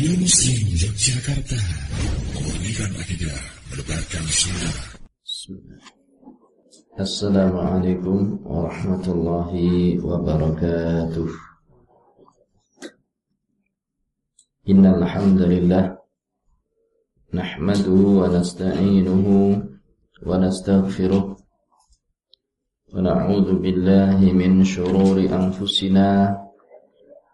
Radio Muslim Yogyakarta Memurnikan akidah Mendebarkan sunnah Assalamualaikum warahmatullahi wabarakatuh. Innal hamdalillah nahmaduhu wa nasta'inuhu wa nastaghfiruh wa na'udzu billahi min shururi anfusina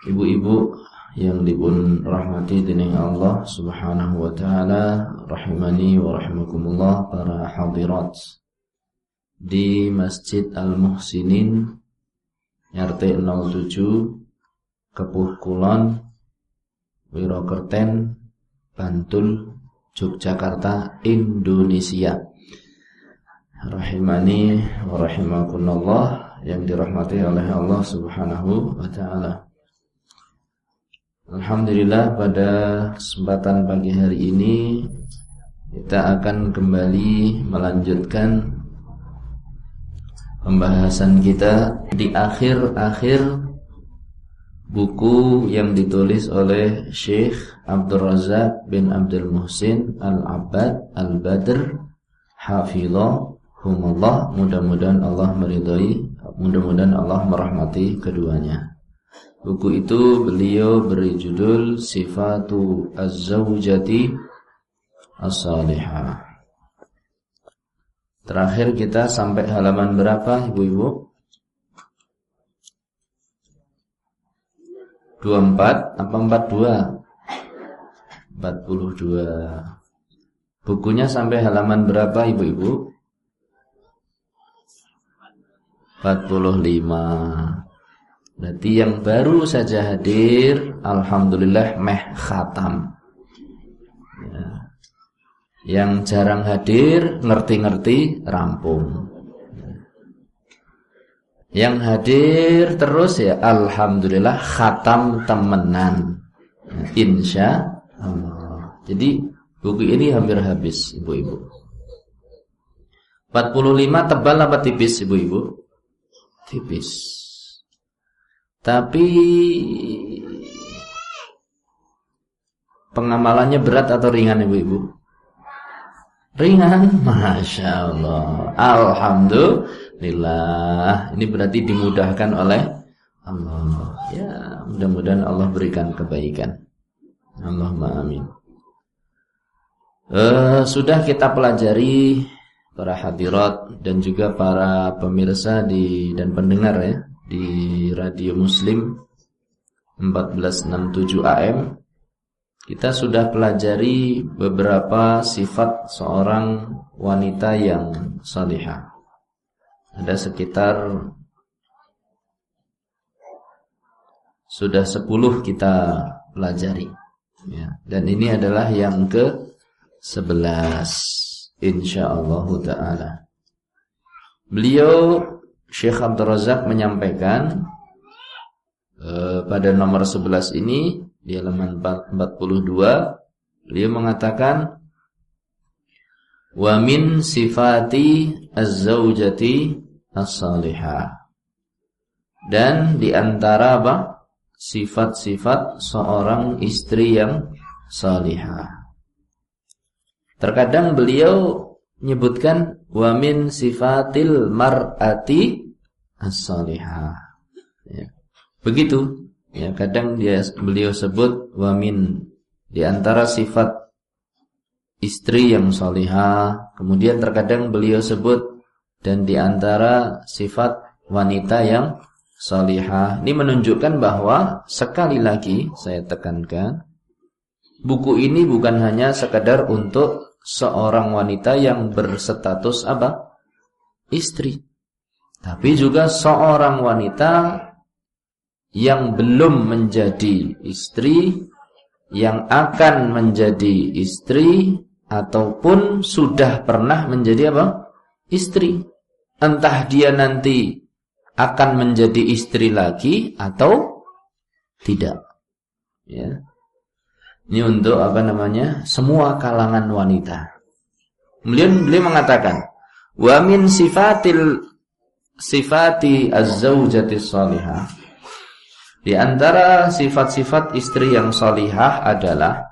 Ibu-ibu yang dibun rahmati dening Allah Subhanahu wa taala, rahimani wa rahimakumullah para hadirat di Masjid Al-Muhsinin RT 07 Kepuh Kulon Wirokerten Bantul Yogyakarta Indonesia. Rahimani wa rahimakumullah yang dirahmati oleh Allah Subhanahu wa taala Alhamdulillah pada kesempatan pagi hari ini kita akan kembali melanjutkan pembahasan kita di akhir-akhir buku yang ditulis oleh Syekh Abdul Razak bin Abdul Muhsin Al-Abbad Al-Badr. Hafizahumullah. Mudah-mudahan Allah meridhai mudah-mudahan Allah merahmati keduanya Buku itu beliau beri judul Sifatu Az-Zawjati As-Salihah Terakhir kita sampai halaman berapa ibu-ibu? 24 apa 42? 42 Bukunya sampai halaman berapa ibu-ibu? 45 Berarti yang baru saja hadir Alhamdulillah meh khatam. Ya. Yang jarang hadir Ngerti-ngerti rampung. Yang hadir terus ya Alhamdulillah khatam temenan. Insya Allah. Jadi buku ini hampir habis ibu-ibu. 45 tebal apa tipis ibu-ibu? Tipis tapi pengamalannya berat atau ringan ibu-ibu? Ringan, masya Allah. Alhamdulillah. Ini berarti dimudahkan oleh Allah. Ya, mudah-mudahan Allah berikan kebaikan. Allahumma amin. Uh, sudah kita pelajari para hadirat dan juga para pemirsa di dan pendengar ya di Radio Muslim 1467 AM kita sudah pelajari beberapa sifat seorang wanita yang salihah. Ada sekitar sudah 10 kita pelajari. Ya, dan ini adalah yang ke 11 insyaallah taala. Beliau Syekh Abdul Razak menyampaikan uh, pada nomor 11 ini di halaman 42 beliau mengatakan wa min sifati az-zaujati as-salihah. Dan di antara apa? Sifat-sifat seorang istri yang salihah. Terkadang beliau menyebutkan wa min sifatil mar'ati as-salihah. Ya. Begitu. Ya, kadang dia beliau sebut wa min Di antara sifat istri yang salihah, kemudian terkadang beliau sebut dan di antara sifat wanita yang salihah. Ini menunjukkan bahwa sekali lagi saya tekankan buku ini bukan hanya sekadar untuk seorang wanita yang berstatus apa? istri. Tapi juga seorang wanita yang belum menjadi istri, yang akan menjadi istri ataupun sudah pernah menjadi apa? istri. Entah dia nanti akan menjadi istri lagi atau tidak. Ya. Ini untuk apa namanya? Semua kalangan wanita. Kemudian beliau mengatakan, "Wa min sifatil sifati az-zaujati salihah." Di antara sifat-sifat istri yang salihah adalah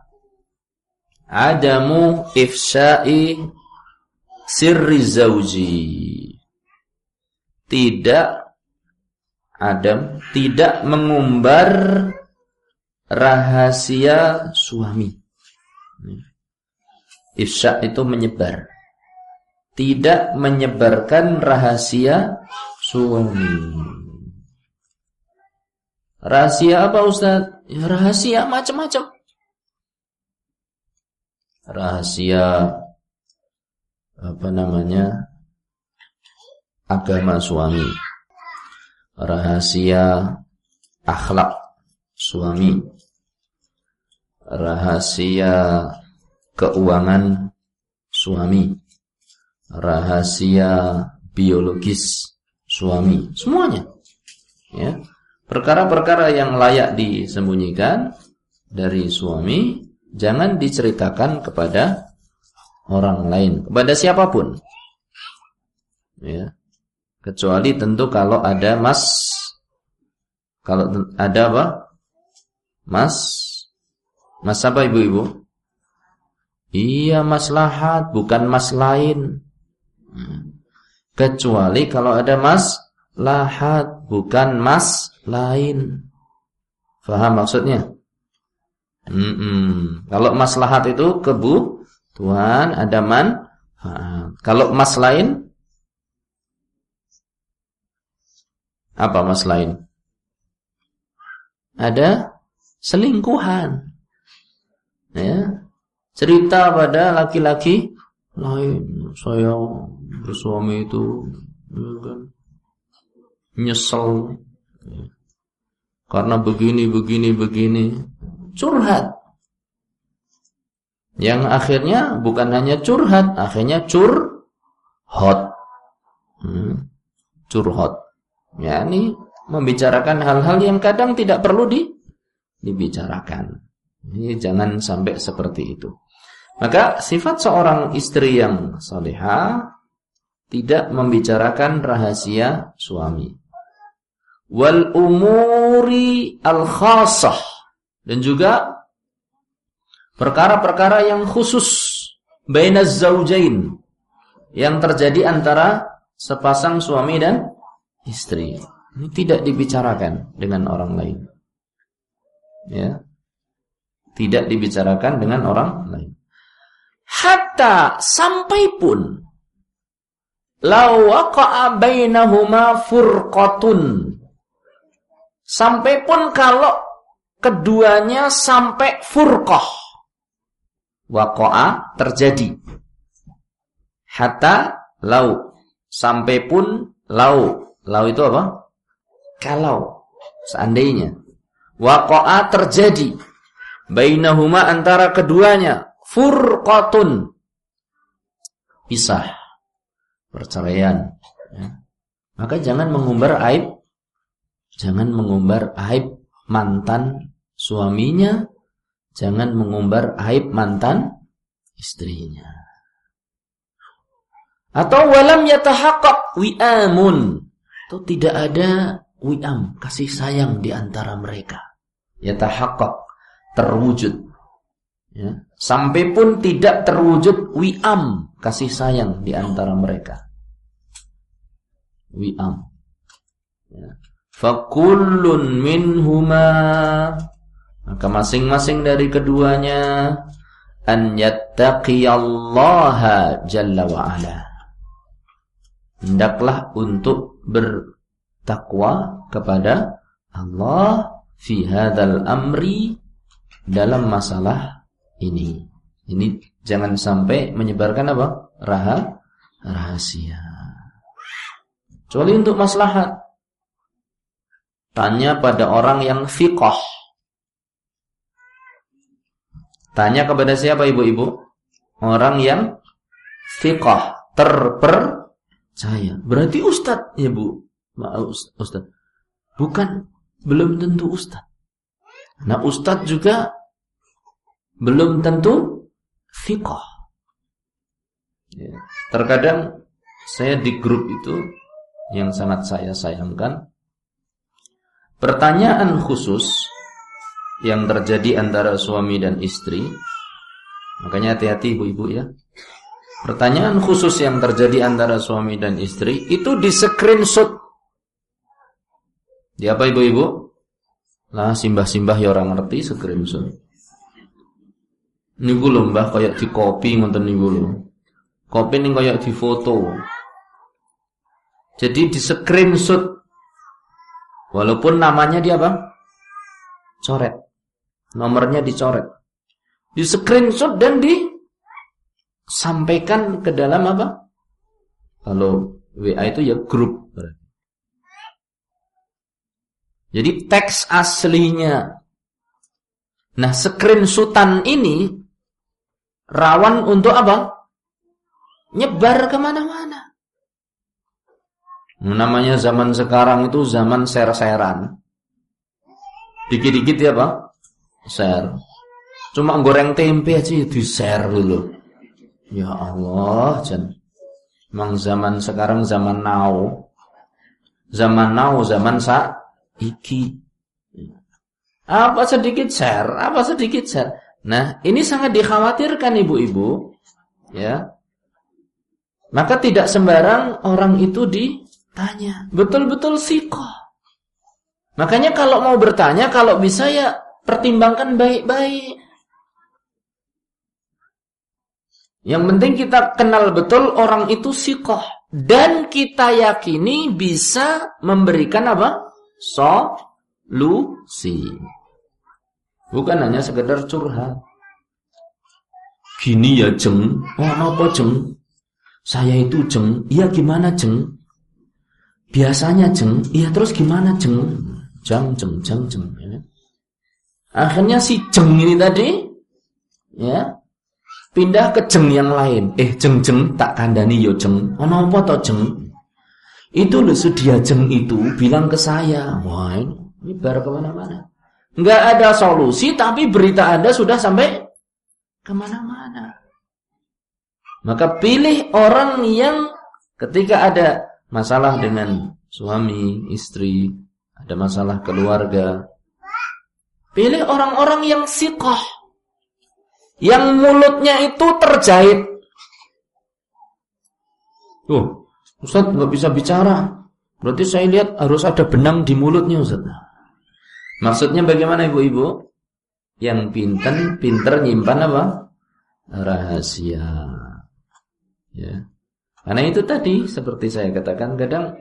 adamu ifsai sirri zauji. Tidak Adam tidak mengumbar rahasia suami. Ifsya itu menyebar. Tidak menyebarkan rahasia suami. Rahasia apa Ustaz? Ya, rahasia macam-macam. Rahasia apa namanya? Agama suami rahasia akhlak suami, rahasia keuangan suami, rahasia biologis suami, semuanya. Ya. Perkara-perkara yang layak disembunyikan dari suami jangan diceritakan kepada orang lain, kepada siapa pun. Ya. Kecuali tentu kalau ada mas Kalau ada apa? Mas Mas apa ibu-ibu? Iya maslahat Bukan mas lain hmm. Kecuali kalau ada mas Lahat Bukan mas lain Faham maksudnya? Mm -mm. Kalau maslahat itu kebu Tuhan ada man Kalau mas lain Apa mas lain? Ada selingkuhan. Ya. Cerita pada laki-laki lain, saya bersuami itu ya kan, nyesel ya. karena begini begini begini curhat yang akhirnya bukan hanya curhat akhirnya cur hot hmm, Ya, ini membicarakan hal-hal yang kadang tidak perlu di, dibicarakan. Ini jangan sampai seperti itu. Maka sifat seorang istri yang soleha tidak membicarakan rahasia suami. Wal umuri al khasah dan juga perkara-perkara yang khusus bainaz zaujain yang terjadi antara sepasang suami dan istri. Ini tidak dibicarakan dengan orang lain. Ya. Tidak dibicarakan dengan orang lain. Hatta sampai pun law bainahuma furqatun. Sampai pun kalau keduanya sampai furqah. Waqa'a terjadi. Hatta lau sampai pun lau Lau itu apa? Kalau seandainya waqa'a terjadi bainahuma antara keduanya furqatun. Pisah. Perceraian. Ya. maka jangan mengumbar aib. Jangan mengumbar aib mantan suaminya. Jangan mengumbar aib mantan istrinya. Atau walam yatahaqqaq wi'amun. Itu tidak ada wi'am, kasih sayang di antara mereka. Ya tahakkak, terwujud. Ya. Sampai pun tidak terwujud wi'am, kasih sayang di antara mereka. Wi'am. Ya. Fakullun minhuma Maka masing-masing dari keduanya an yattaqiyallaha jalla wa ala. Hendaklah untuk bertakwa kepada Allah fi hadzal amri dalam masalah ini. Ini jangan sampai menyebarkan apa? Raha, rahasia. Kecuali untuk maslahat. Tanya pada orang yang fiqh Tanya kepada siapa ibu-ibu? Orang yang fiqah, terpercaya. Berarti ustad ya bu? Ustad. Bukan, belum tentu ustad. Nah ustad juga belum tentu fiqah. Ya. Terkadang saya di grup itu yang sangat saya sayangkan. Pertanyaan khusus yang terjadi antara suami dan istri. Makanya hati-hati ibu-ibu ya. Pertanyaan khusus yang terjadi antara suami dan istri itu di screenshot. Di apa ibu-ibu? Lah simbah-simbah ya orang ngerti screenshot. Niku lho Mbah kayak di copy ngoten niku lho. Kopi ning di foto. Jadi di screenshot walaupun namanya dia apa? Coret nomornya dicoret, di screenshot dan disampaikan ke dalam apa? Kalau WA itu ya grup. Jadi teks aslinya. Nah, screenshotan ini rawan untuk apa? Nyebar ke mana-mana. Namanya zaman sekarang itu zaman share-sharean. Dikit-dikit ya Pak share. Cuma goreng tempe aja di share dulu. Ya Allah, jan. Memang zaman sekarang zaman now. Zaman now, zaman sa iki. Apa sedikit share, apa sedikit share. Nah, ini sangat dikhawatirkan ibu-ibu, ya. Maka tidak sembarang orang itu ditanya. Betul-betul sikoh. Makanya kalau mau bertanya, kalau bisa ya Pertimbangkan baik-baik. Yang penting kita kenal betul orang itu sikoh. Dan kita yakini bisa memberikan apa? Solusi. Bukan hanya sekedar curhat. Gini ya jeng. Oh apa jeng? Saya itu jeng. Iya gimana jeng? Biasanya jeng. Iya terus gimana jeng? Jeng jeng jeng jeng. Ya. Akhirnya si jeng ini tadi ya pindah ke jeng yang lain. Eh jeng-jeng tak kandani yo jeng. Ono apa to jeng? Itu loh sedia jeng itu bilang ke saya. Wah ini bar ke mana-mana. Nggak ada solusi tapi berita Anda sudah sampai ke mana-mana. Maka pilih orang yang ketika ada masalah dengan suami, istri, ada masalah keluarga, Pilih orang-orang yang sikoh. Yang mulutnya itu terjahit. Tuh, Ustaz nggak bisa bicara. Berarti saya lihat harus ada benang di mulutnya Ustaz. Maksudnya bagaimana ibu-ibu? Yang pinten, pinter nyimpan apa? Rahasia. Ya. Karena itu tadi seperti saya katakan kadang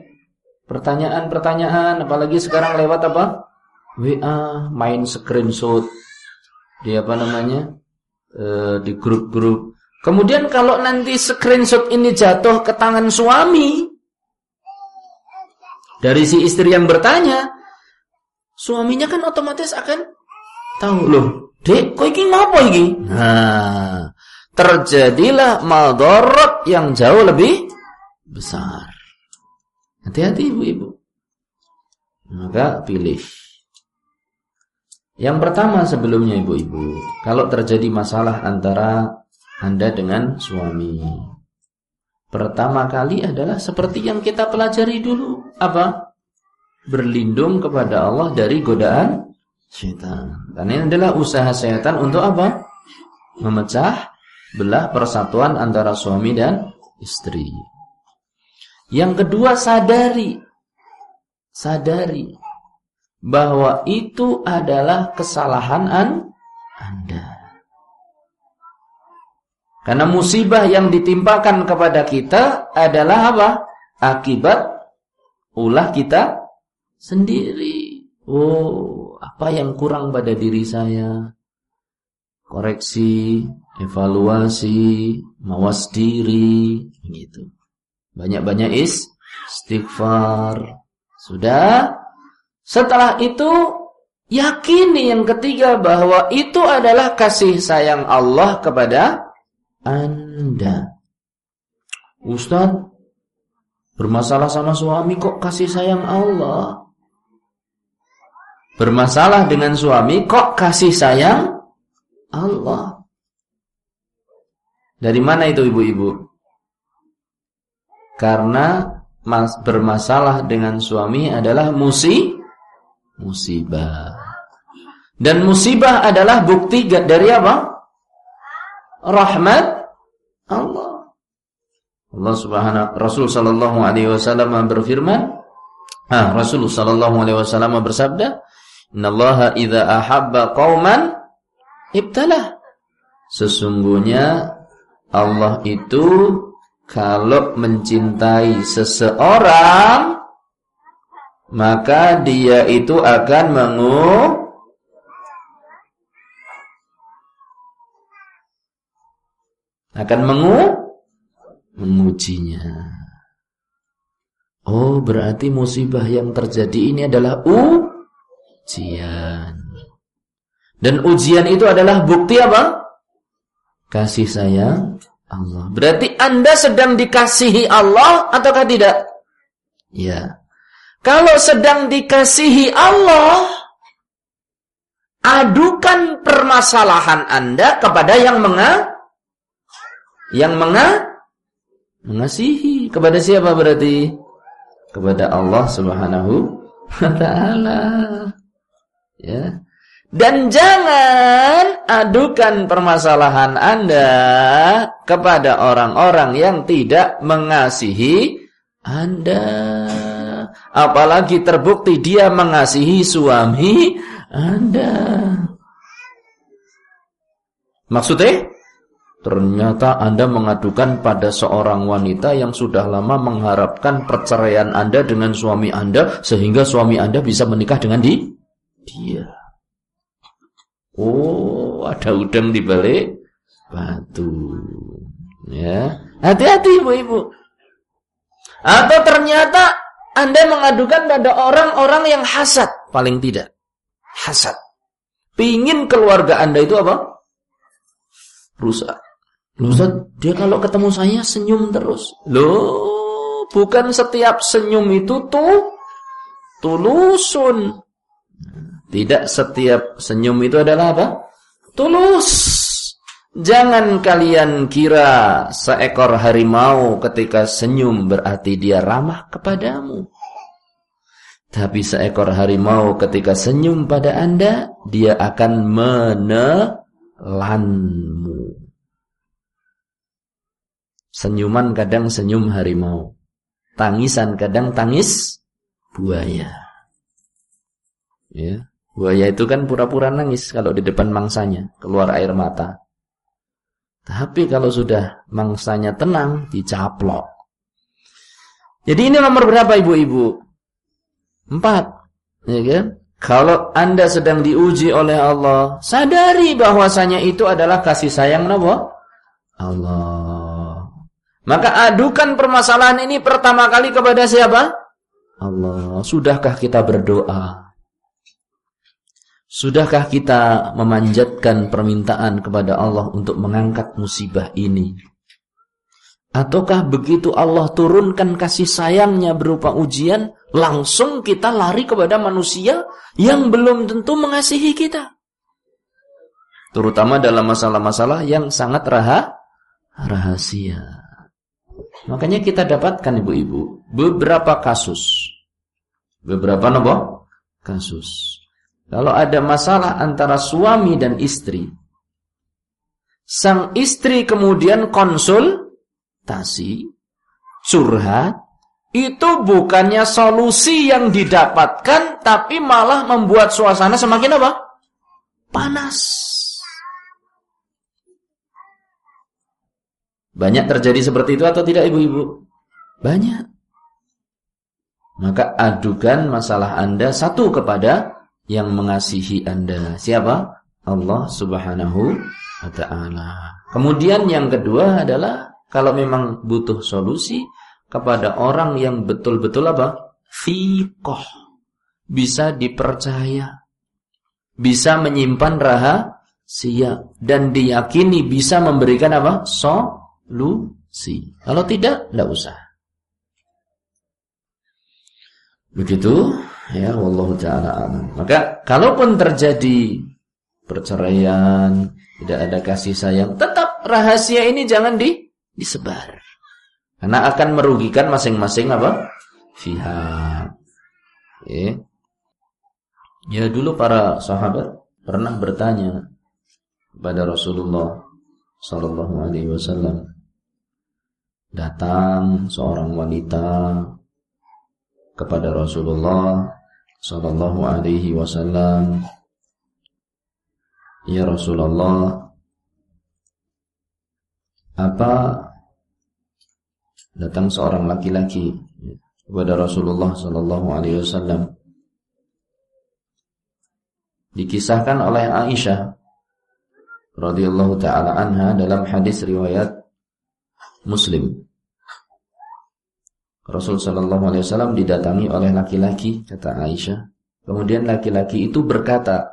pertanyaan-pertanyaan apalagi sekarang lewat apa? WA, main screenshot di apa namanya e, di grup-grup. Kemudian kalau nanti screenshot ini jatuh ke tangan suami dari si istri yang bertanya, suaminya kan otomatis akan tahu loh, dek, kok ini ngapa ini? Nah, terjadilah maldorot yang jauh lebih besar. Hati-hati ibu-ibu. Maka pilih. Yang pertama sebelumnya ibu-ibu, kalau terjadi masalah antara Anda dengan suami. Pertama kali adalah seperti yang kita pelajari dulu. Apa? Berlindung kepada Allah dari godaan syaitan. Karena ini adalah usaha syaitan untuk apa? Memecah belah persatuan antara suami dan istri. Yang kedua sadari. Sadari bahwa itu adalah kesalahan an Anda. Karena musibah yang ditimpakan kepada kita adalah apa? Akibat ulah kita sendiri. Oh, apa yang kurang pada diri saya? Koreksi, evaluasi, mawas diri, gitu. Banyak-banyak is istighfar. Sudah? Setelah itu yakini yang ketiga bahwa itu adalah kasih sayang Allah kepada anda. Ustaz, bermasalah sama suami kok kasih sayang Allah? Bermasalah dengan suami kok kasih sayang Allah? Dari mana itu ibu-ibu? Karena mas bermasalah dengan suami adalah musi musibah. Dan musibah adalah bukti dari apa? rahmat Allah. Allah Subhanahu Rasul sallallahu alaihi wasallam berfirman, ah Rasul sallallahu alaihi wasallam bersabda, "Innallaha idza ahabba qauman ibtalah." Sesungguhnya Allah itu kalau mencintai seseorang maka dia itu akan mengu akan mengu mengujinya. Oh, berarti musibah yang terjadi ini adalah ujian. Dan ujian itu adalah bukti apa? Kasih sayang Allah. Berarti Anda sedang dikasihi Allah ataukah tidak? Ya. Kalau sedang dikasihi Allah, adukan permasalahan Anda kepada yang menga yang menga mengasihi kepada siapa berarti? Kepada Allah Subhanahu wa taala. Ya. Dan jangan adukan permasalahan Anda kepada orang-orang yang tidak mengasihi Anda. Apalagi terbukti dia mengasihi suami Anda. Maksudnya? Ternyata Anda mengadukan pada seorang wanita yang sudah lama mengharapkan perceraian Anda dengan suami Anda sehingga suami Anda bisa menikah dengan di dia. Oh, ada udang di balik batu. Ya, hati-hati ibu-ibu. Atau ternyata Anda mengadukan pada orang-orang yang hasad, paling tidak. Hasad. Pingin keluarga Anda itu apa? Rusak. Ustaz, dia kalau ketemu saya senyum terus. Loh, bukan setiap senyum itu tuh tulusun. Tidak setiap senyum itu adalah apa? Tulus. Jangan kalian kira seekor harimau ketika senyum berarti dia ramah kepadamu. Tapi seekor harimau ketika senyum pada anda, dia akan menelanmu. Senyuman kadang senyum harimau. Tangisan kadang tangis buaya. Ya, buaya itu kan pura-pura nangis kalau di depan mangsanya, keluar air mata. Tapi kalau sudah mangsanya tenang, dicaplok. Jadi ini nomor berapa ibu-ibu? Empat. Ya kan? Kalau anda sedang diuji oleh Allah, sadari bahwasanya itu adalah kasih sayang Allah. Allah. Maka adukan permasalahan ini pertama kali kepada siapa? Allah. Sudahkah kita berdoa? Sudahkah kita memanjatkan permintaan kepada Allah untuk mengangkat musibah ini? Ataukah begitu Allah turunkan kasih sayangnya berupa ujian, langsung kita lari kepada manusia yang belum tentu mengasihi kita? Terutama dalam masalah-masalah yang sangat rahasia. Makanya kita dapatkan ibu-ibu beberapa kasus. Beberapa nopo kasus. Kalau ada masalah antara suami dan istri, sang istri kemudian konsultasi, curhat, itu bukannya solusi yang didapatkan tapi malah membuat suasana semakin apa? panas. Banyak terjadi seperti itu atau tidak ibu-ibu? Banyak. Maka adukan masalah Anda satu kepada yang mengasihi Anda. Siapa? Allah Subhanahu wa taala. Kemudian yang kedua adalah kalau memang butuh solusi kepada orang yang betul-betul apa? Fiqh. Bisa dipercaya. Bisa menyimpan rahasia dan diyakini bisa memberikan apa? Solusi. Kalau tidak, tidak usah. Begitu ya wallahu taala Maka kalaupun terjadi perceraian, tidak ada kasih sayang, tetap rahasia ini jangan di disebar. Karena akan merugikan masing-masing apa? pihak. Ya. ya dulu para sahabat pernah bertanya kepada Rasulullah sallallahu alaihi wasallam datang seorang wanita kepada Rasulullah sallallahu alaihi wasallam. Ya Rasulullah. Apa datang seorang laki-laki kepada Rasulullah sallallahu alaihi wasallam? Dikisahkan oleh Aisyah radhiyallahu taala anha dalam hadis riwayat Muslim Rasul Shallallahu Alaihi Wasallam didatangi oleh laki-laki kata Aisyah. Kemudian laki-laki itu berkata,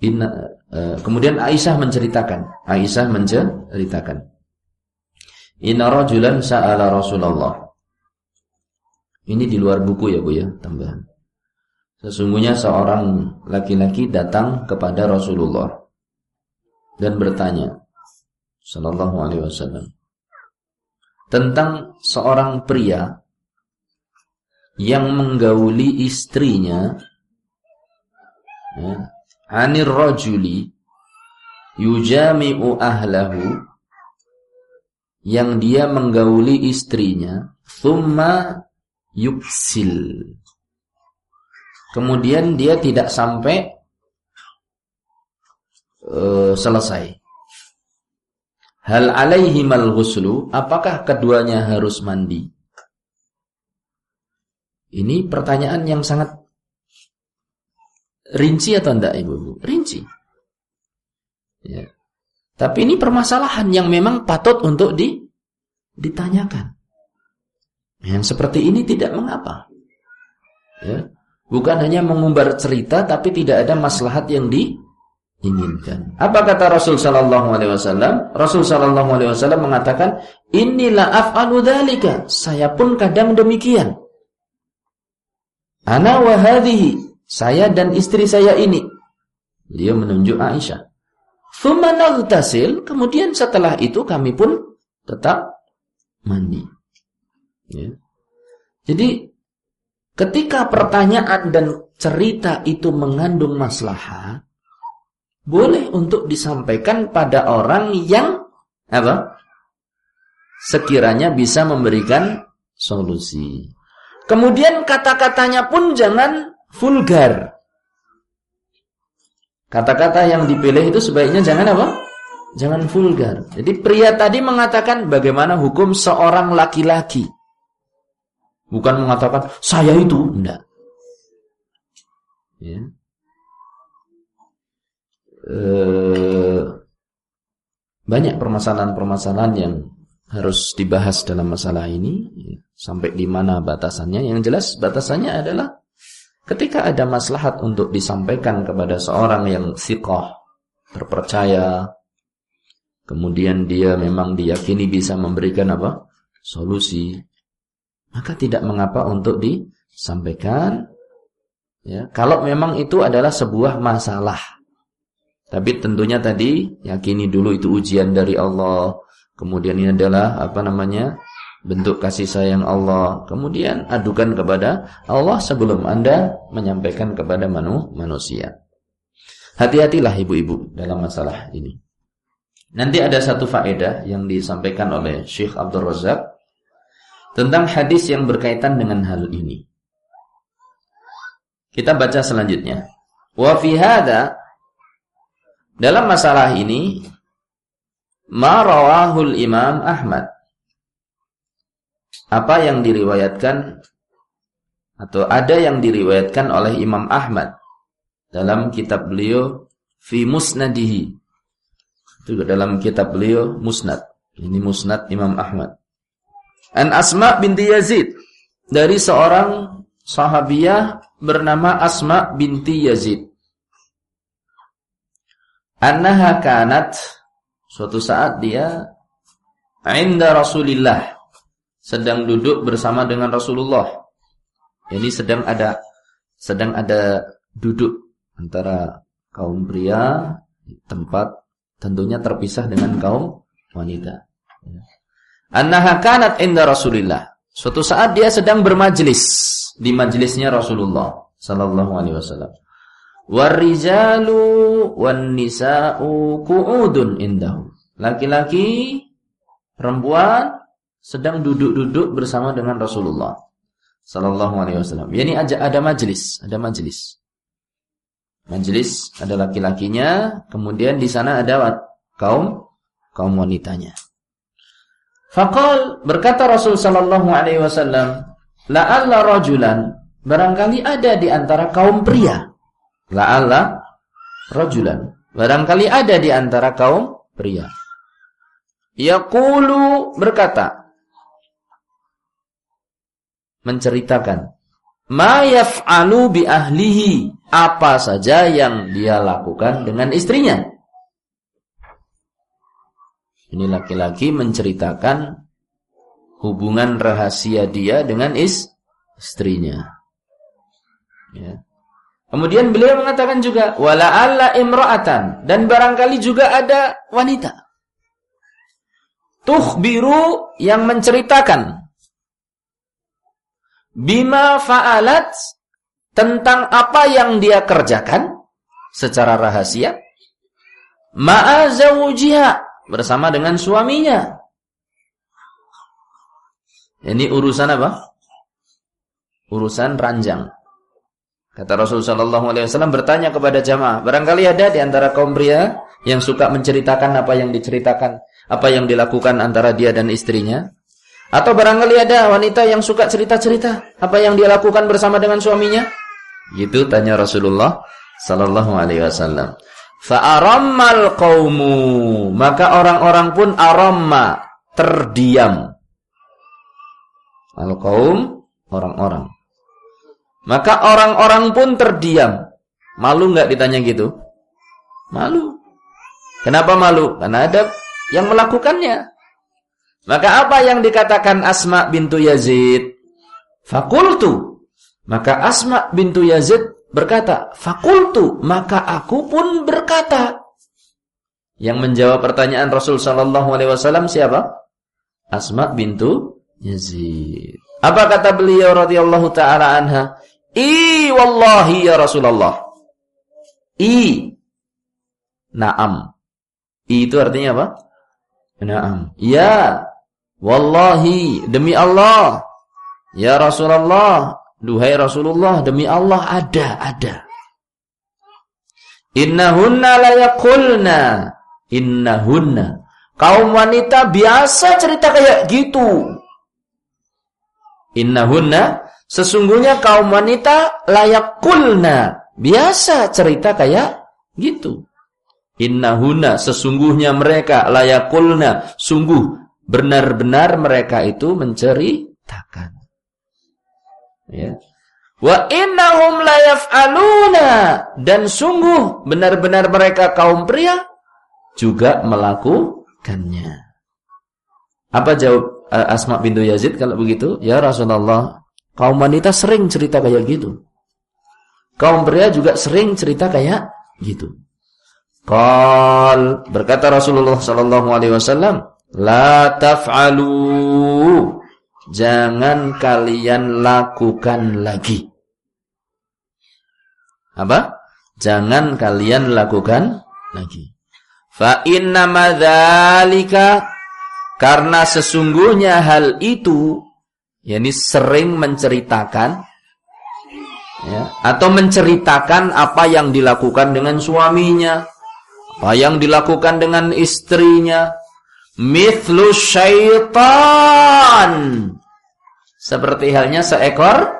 Inna, uh, kemudian Aisyah menceritakan, Aisyah menceritakan, Inna rajulan sa'ala Rasulullah. Ini di luar buku ya Bu ya, tambahan. Sesungguhnya seorang laki-laki datang kepada Rasulullah dan bertanya, Sallallahu Alaihi Wasallam, tentang seorang pria yang menggauli istrinya ya, anir rajuli yujami'u ahlahu yang dia menggauli istrinya thumma yuksil kemudian dia tidak sampai uh, selesai Hal alaihi mal ghuslu, apakah keduanya harus mandi? Ini pertanyaan yang sangat rinci atau tidak Ibu? Rinci. Ya. Tapi ini permasalahan yang memang patut untuk di, ditanyakan. Yang seperti ini tidak mengapa. Ya. Bukan hanya mengumbar cerita tapi tidak ada maslahat yang di inginkan. Apa kata Rasul sallallahu alaihi wasallam? Rasul sallallahu alaihi wasallam mengatakan, "Inilah af'alu dzalika." Saya pun kadang demikian. Ana wa saya dan istri saya ini. Dia menunjuk Aisyah. Thumma naghtasil, kemudian setelah itu kami pun tetap mandi. Ya. Jadi ketika pertanyaan dan cerita itu mengandung maslahat, boleh untuk disampaikan pada orang yang apa? Sekiranya bisa memberikan solusi. Kemudian kata-katanya pun jangan vulgar. Kata-kata yang dipilih itu sebaiknya jangan apa? Jangan vulgar. Jadi pria tadi mengatakan bagaimana hukum seorang laki-laki. Bukan mengatakan saya itu, enggak. Ya. Eh, banyak permasalahan-permasalahan yang harus dibahas dalam masalah ini sampai di mana batasannya. Yang jelas batasannya adalah ketika ada maslahat untuk disampaikan kepada seorang yang siqah terpercaya kemudian dia memang diyakini bisa memberikan apa? Solusi maka tidak mengapa untuk disampaikan. Ya kalau memang itu adalah sebuah masalah tapi tentunya tadi yakini dulu itu ujian dari Allah. Kemudian ini adalah apa namanya? bentuk kasih sayang Allah. Kemudian adukan kepada Allah sebelum Anda menyampaikan kepada manu, manusia. Hati-hatilah ibu-ibu dalam masalah ini. Nanti ada satu faedah yang disampaikan oleh Syekh Abdul Razak tentang hadis yang berkaitan dengan hal ini. Kita baca selanjutnya. Wa fi hadha dalam masalah ini ma rawahul Imam Ahmad. Apa yang diriwayatkan atau ada yang diriwayatkan oleh Imam Ahmad dalam kitab beliau fi musnadihi. Itu dalam kitab beliau musnad. Ini musnad Imam Ahmad. An Asma binti Yazid. Dari seorang sahabiah bernama Asma binti Yazid annaha kanat suatu saat dia inda Rasulillah sedang duduk bersama dengan Rasulullah. Jadi sedang ada sedang ada duduk antara kaum pria tempat tentunya terpisah dengan kaum wanita. Annaha kanat inda Rasulillah. Suatu saat dia sedang bermajlis di majlisnya Rasulullah sallallahu alaihi wasallam. Warijalu wan nisa'u indahu. Laki-laki, perempuan sedang duduk-duduk bersama dengan Rasulullah sallallahu alaihi wasallam. Yani ada majelis, ada majelis. Majelis ada laki-lakinya, kemudian di sana ada kaum kaum wanitanya. Faqal berkata Rasul sallallahu alaihi wasallam, la'alla rajulan barangkali ada di antara kaum pria. La'alla rajulan. Barangkali ada di antara kaum pria. Yaqulu berkata, menceritakan ma yaf'alu bi ahlihi apa saja yang dia lakukan dengan istrinya. Ini laki-laki menceritakan hubungan rahasia dia dengan is istrinya. Ya Kemudian beliau mengatakan juga wala alla imra'atan dan barangkali juga ada wanita tukhbiru yang menceritakan bima fa'alat tentang apa yang dia kerjakan secara rahasia ma'azawjiha bersama dengan suaminya. Ini urusan apa? Urusan ranjang. Kata Rasulullah SAW bertanya kepada jamaah, barangkali ada di antara kaum pria yang suka menceritakan apa yang diceritakan, apa yang dilakukan antara dia dan istrinya. Atau barangkali ada wanita yang suka cerita-cerita apa yang dia lakukan bersama dengan suaminya? Gitu tanya Rasulullah sallallahu alaihi wasallam. Fa'arammal qaumu, maka orang-orang pun aramma, terdiam. Al-qaum orang-orang. Maka orang-orang pun terdiam. Malu enggak ditanya gitu? Malu. Kenapa malu? Karena ada yang melakukannya. Maka apa yang dikatakan Asma bintu Yazid? Fakultu. Maka Asma bintu Yazid berkata, Fakultu. Maka aku pun berkata. Yang menjawab pertanyaan Rasul Sallallahu Alaihi Wasallam siapa? Asma bintu Yazid. Apa kata beliau radhiyallahu taala anha? I wallahi ya Rasulullah. I. Naam. I itu artinya apa? Naam. Ya. Wallahi, demi Allah. Ya Rasulullah, duhai Rasulullah, demi Allah ada, ada. Innahunna la yaqulna. Innahunna. Kaum wanita biasa cerita kayak gitu. Innahunna, sesungguhnya kaum wanita layak kulna. Biasa cerita kayak gitu. Innahunna, sesungguhnya mereka layakulna. Sungguh benar-benar mereka itu menceritakan. Ya. Wa innahum la yaf'aluna dan sungguh benar-benar mereka kaum pria juga melakukannya. Apa jawab uh, Asma bintu Yazid kalau begitu? Ya Rasulullah, kaum wanita sering cerita kayak gitu. Kaum pria juga sering cerita kayak gitu. Qal berkata Rasulullah sallallahu alaihi wasallam, La taf'alu. Jangan kalian lakukan lagi. Apa? Jangan kalian lakukan lagi. Fa inna madzalika karena sesungguhnya hal itu yakni sering menceritakan ya, atau menceritakan apa yang dilakukan dengan suaminya, apa yang dilakukan dengan istrinya, mithlu syaitan. Seperti halnya seekor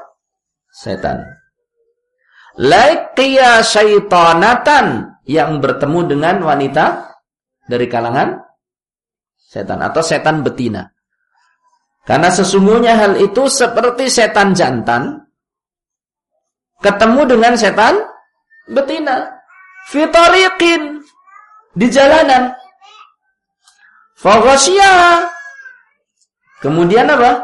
setan. Laikia syaitanatan yang bertemu dengan wanita dari kalangan setan atau setan betina. Karena sesungguhnya hal itu seperti setan jantan ketemu dengan setan betina. Fitariqin di jalanan. Faghasyiha. Kemudian apa?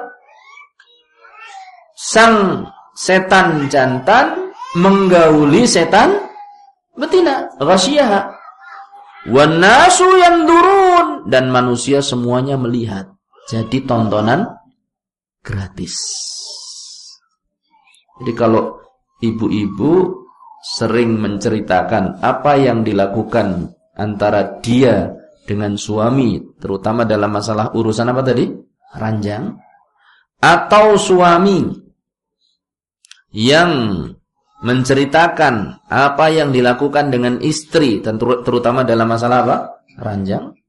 Sang setan jantan menggauli setan betina. Ghasyiha. Wanasu yang turun dan manusia semuanya melihat. Jadi tontonan gratis. Jadi kalau ibu-ibu sering menceritakan apa yang dilakukan antara dia dengan suami, terutama dalam masalah urusan apa tadi? Ranjang. Atau suami yang menceritakan apa yang dilakukan dengan istri, terutama dalam masalah apa? Ranjang.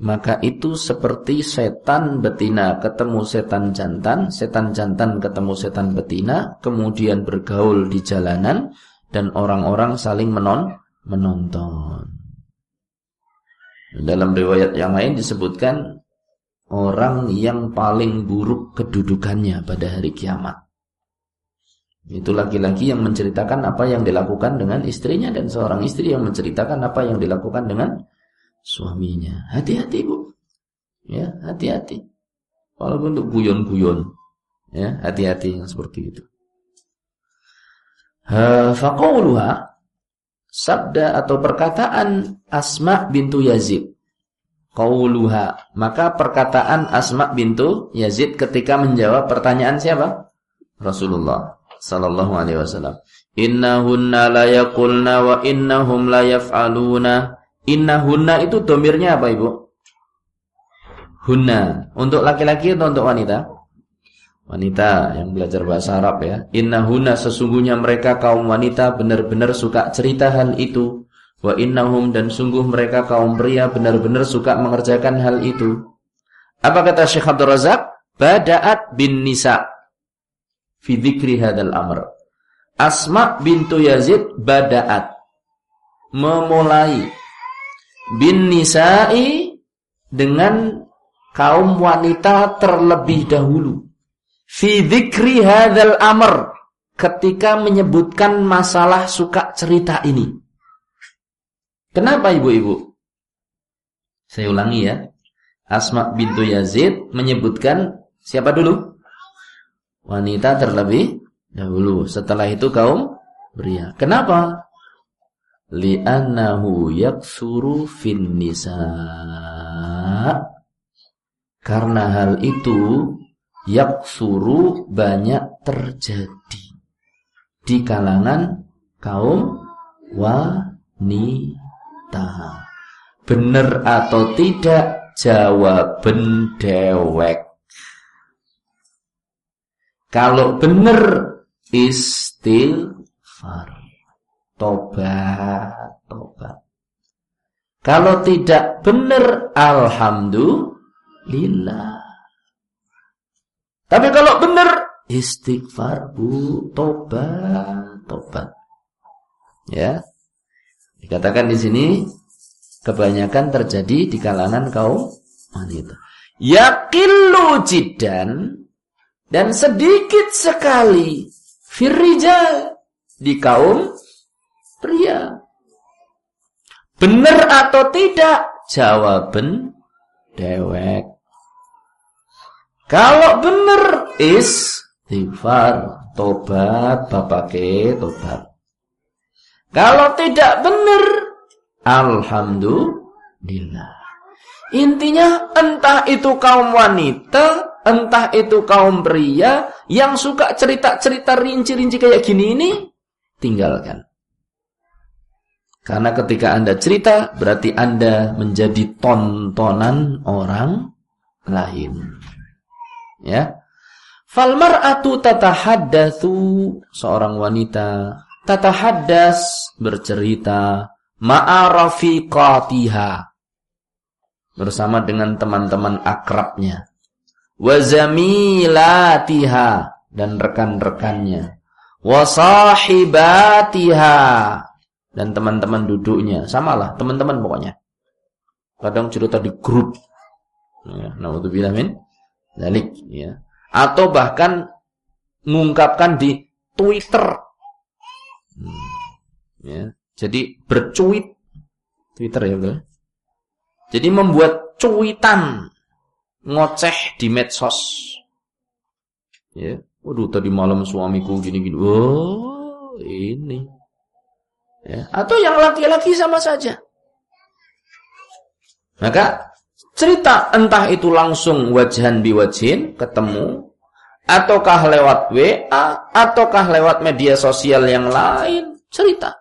Maka itu seperti setan betina ketemu setan jantan, setan jantan ketemu setan betina, kemudian bergaul di jalanan, dan orang-orang saling menon menonton. Dalam riwayat yang lain disebutkan orang yang paling buruk kedudukannya pada hari kiamat. Itu laki-laki yang menceritakan apa yang dilakukan dengan istrinya dan seorang istri yang menceritakan apa yang dilakukan dengan suaminya. Hati-hati Bu. Ya, hati-hati. Walaupun untuk guyon-guyon. Ya, hati-hati yang seperti itu. Faqauluha sabda atau perkataan Asma bintu Yazid. Qauluha, maka perkataan Asma bintu Yazid ketika menjawab pertanyaan siapa? Rasulullah sallallahu alaihi wasallam. Innahunna la yaqulna wa innahum la yaf'aluna. Innahunna itu domirnya apa Ibu? Hunna. Untuk laki-laki atau untuk wanita? Wanita yang belajar bahasa Arab ya. Innahunna sesungguhnya mereka kaum wanita benar-benar suka cerita hal itu. Wa innahum dan sungguh mereka kaum pria benar-benar suka mengerjakan hal itu. Apa kata Syekh Abdul Razak? Bada'at bin nisa' fi dzikri hadzal amr. Asma bintu Yazid bada'at memulai bin nisa'i dengan kaum wanita terlebih dahulu. Fi dzikri hadzal amr ketika menyebutkan masalah suka cerita ini. Kenapa ibu-ibu? Saya ulangi ya. Asma bintu Yazid menyebutkan siapa dulu? wanita terlebih dahulu. Setelah itu kaum pria. Kenapa? Li'annahu yaksuru fin nisa. Karena hal itu yaksuru banyak terjadi di kalangan kaum wanita. Benar atau tidak jawaban dewek. Kalau benar istighfar. Tobat, tobat. Kalau tidak benar alhamdulillah. Tapi kalau benar istighfar Bu, tobat, tobat. Ya. Dikatakan di sini kebanyakan terjadi di kalangan kaum wanita. Yaqillu jiddan dan sedikit sekali firrijal di kaum pria. Benar atau tidak? Jawaban dewek. Kalau benar istighfar, tobat, bapak ke tobat. Kalau tidak benar, alhamdulillah. Intinya entah itu kaum wanita entah itu kaum pria yang suka cerita-cerita rinci-rinci kayak gini ini, tinggalkan. Karena ketika Anda cerita, berarti Anda menjadi tontonan orang lain. Ya. Fal mar'atu tatahaddatsu seorang wanita tatahaddas bercerita ma'a rafiqatiha bersama dengan teman-teman akrabnya wa zamilatiha dan rekan-rekannya wa sahibatiha dan teman-teman duduknya samalah teman-teman pokoknya kadang cerita di grup ya naudzubillah min dalik ya atau bahkan mengungkapkan di Twitter. Hmm. Ya, jadi bercuit Twitter ya betul. Jadi membuat cuitan ngoceh di medsos. Ya, waduh tadi malam suamiku gini-gini. Oh, ini. Ya, atau yang laki-laki sama saja. Maka cerita entah itu langsung wajahan biwajin ketemu ataukah lewat WA ataukah lewat media sosial yang lain. Cerita.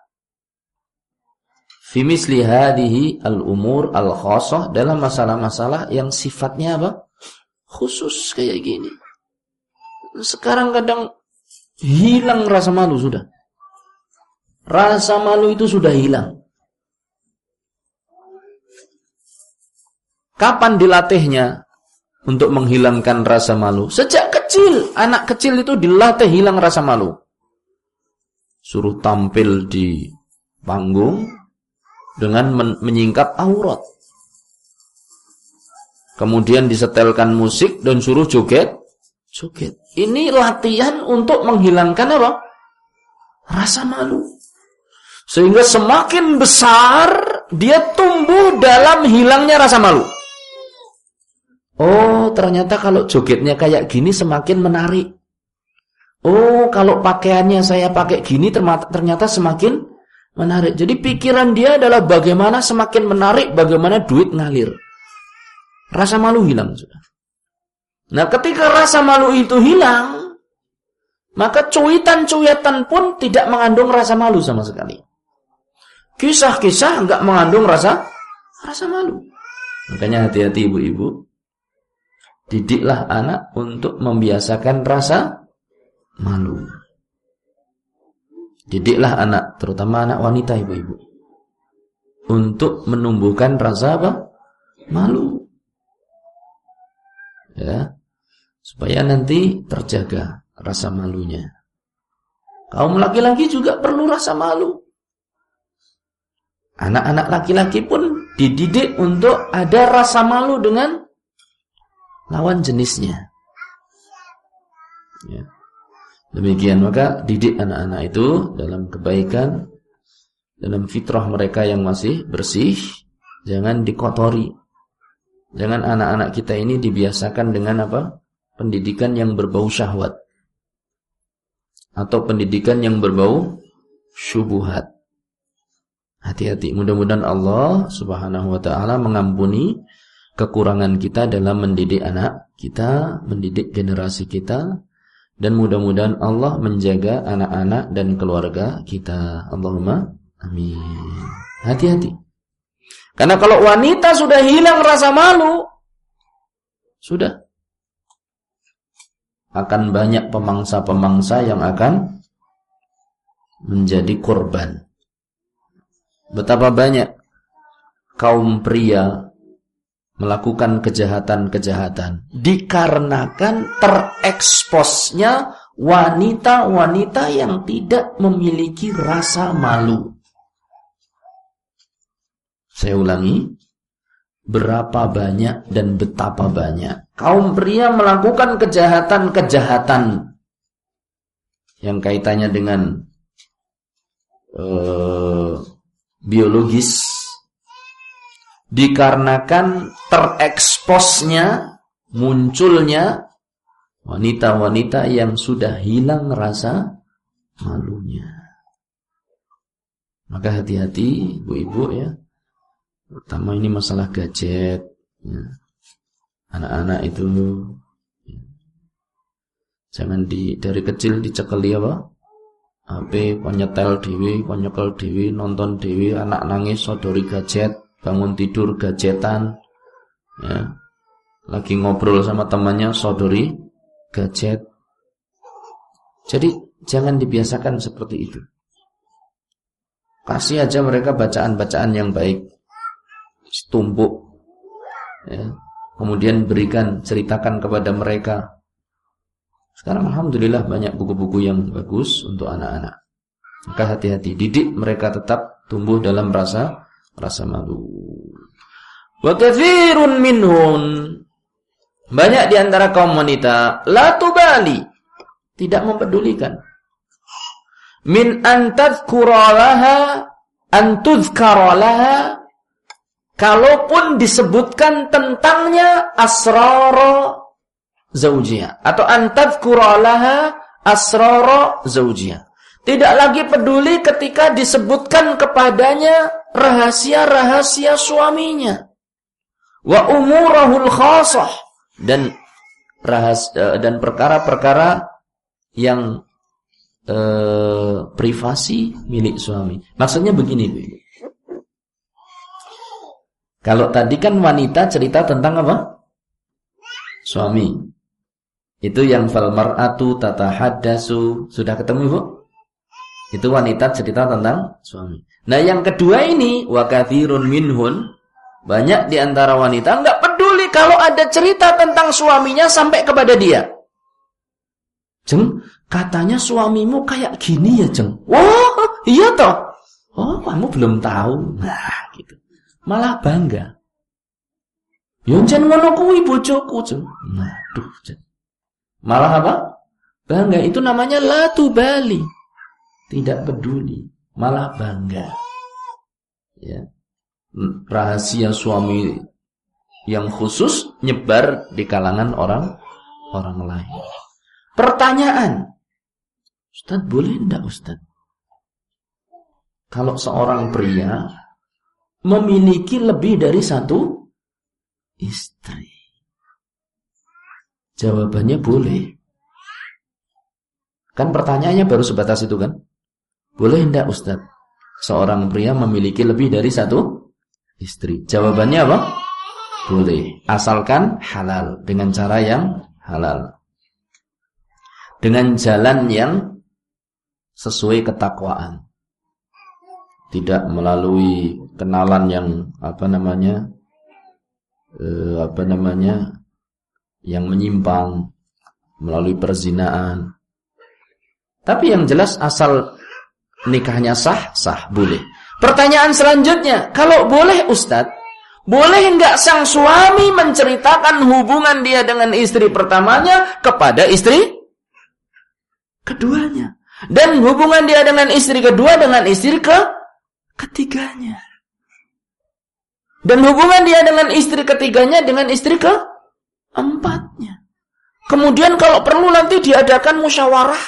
Fi misli hadhihi al-umur al-khassah dalam masalah-masalah yang sifatnya apa? Khusus kayak gini. Sekarang kadang hilang rasa malu sudah rasa malu itu sudah hilang Kapan dilatihnya untuk menghilangkan rasa malu? Sejak kecil, anak kecil itu dilatih hilang rasa malu. Suruh tampil di panggung dengan men menyingkap aurat. Kemudian disetelkan musik dan suruh joget. Joget. Ini latihan untuk menghilangkan apa? Rasa malu. Sehingga semakin besar dia tumbuh dalam hilangnya rasa malu. Oh, ternyata kalau jogetnya kayak gini semakin menarik. Oh, kalau pakaiannya saya pakai gini ternyata semakin menarik. Jadi pikiran dia adalah bagaimana semakin menarik, bagaimana duit ngalir. Rasa malu hilang sudah. Nah, ketika rasa malu itu hilang, maka cuitan-cuitan pun tidak mengandung rasa malu sama sekali. Kisah-kisah enggak mengandung rasa rasa malu. Makanya hati-hati ibu-ibu. Didiklah anak untuk membiasakan rasa malu. Didiklah anak, terutama anak wanita ibu-ibu. Untuk menumbuhkan rasa apa? Malu. Ya. Supaya nanti terjaga rasa malunya. Kaum laki-laki juga perlu rasa malu. Anak-anak laki-laki pun dididik untuk ada rasa malu dengan lawan jenisnya. Ya. Demikian maka didik anak-anak itu dalam kebaikan, dalam fitrah mereka yang masih bersih, jangan dikotori. Jangan anak-anak kita ini dibiasakan dengan apa? Pendidikan yang berbau syahwat. Atau pendidikan yang berbau syubuhat. Hati-hati, mudah-mudahan Allah subhanahu wa ta'ala mengampuni kekurangan kita dalam mendidik anak kita, mendidik generasi kita, dan mudah-mudahan Allah menjaga anak-anak dan keluarga kita. Allahumma amin. Hati-hati. Karena kalau wanita sudah hilang rasa malu, sudah akan banyak pemangsa-pemangsa yang akan menjadi korban. Betapa banyak kaum pria melakukan kejahatan-kejahatan dikarenakan tereksposnya wanita-wanita yang tidak memiliki rasa malu. Saya ulangi, berapa banyak dan betapa banyak kaum pria melakukan kejahatan-kejahatan yang kaitannya dengan uh, biologis dikarenakan tereksposnya munculnya wanita-wanita yang sudah hilang rasa malunya. Maka hati-hati ibu-ibu ya. Pertama ini masalah gadget. Ya. Anak-anak itu ya. jangan di dari kecil dicekeli apa? HP, konyetel dewi, konyekel dewi, nonton dewi, anak nangis sodori gadget bangun tidur gadgetan, ya, lagi ngobrol sama temannya sodori gadget, Jadi jangan dibiasakan seperti itu. Kasih aja mereka bacaan-bacaan yang baik. Tumpuk. Ya. Kemudian berikan, ceritakan kepada mereka. Sekarang Alhamdulillah banyak buku-buku yang bagus untuk anak-anak. Maka hati-hati, didik mereka tetap tumbuh dalam rasa rasa malu. Wa katsirun minhun. Banyak di antara kaum wanita la tubali. Tidak mempedulikan. Min antadhkuralaha antuzkaralaha kalaupun disebutkan tentangnya asrara zaujiyah atau antadhkuralaha asrara zaujiyah tidak lagi peduli ketika disebutkan kepadanya rahasia-rahasia suaminya. Wa umurahul khasah dan rahasia dan perkara-perkara yang eh, privasi milik suami. Maksudnya begini, Bu. Kalau tadi kan wanita cerita tentang apa? Suami. Itu yang fal mar'atu tatahaddasu. Sudah ketemu, Bu? Itu wanita cerita tentang suami. Nah yang kedua ini wakathirun minhun banyak di antara wanita nggak peduli kalau ada cerita tentang suaminya sampai kepada dia. Jeng, katanya suamimu kayak gini ya, Jeng. Wah, iya toh. Oh, kamu belum tahu. Nah, gitu. Malah bangga. Yon jen ngono kuwi bojoku. Nah, duh, Jeng. Malah apa? Bangga itu namanya latu bali tidak peduli, malah bangga. Ya. Rahasia suami yang khusus nyebar di kalangan orang orang lain. Pertanyaan, Ustaz boleh enggak Ustaz? Kalau seorang pria memiliki lebih dari satu istri. Jawabannya boleh. Kan pertanyaannya baru sebatas itu kan? Boleh tidak Ustaz? Seorang pria memiliki lebih dari satu istri. Jawabannya apa? Boleh. Asalkan halal. Dengan cara yang halal. Dengan jalan yang sesuai ketakwaan. Tidak melalui kenalan yang apa namanya eh, apa namanya yang menyimpang melalui perzinaan. Tapi yang jelas asal nikahnya sah, sah, boleh. Pertanyaan selanjutnya, kalau boleh Ustadz, boleh enggak sang suami menceritakan hubungan dia dengan istri pertamanya kepada istri keduanya? Dan hubungan dia dengan istri kedua dengan istri ke ketiganya. Dan hubungan dia dengan istri ketiganya dengan istri ke empatnya. Kemudian kalau perlu nanti diadakan musyawarah.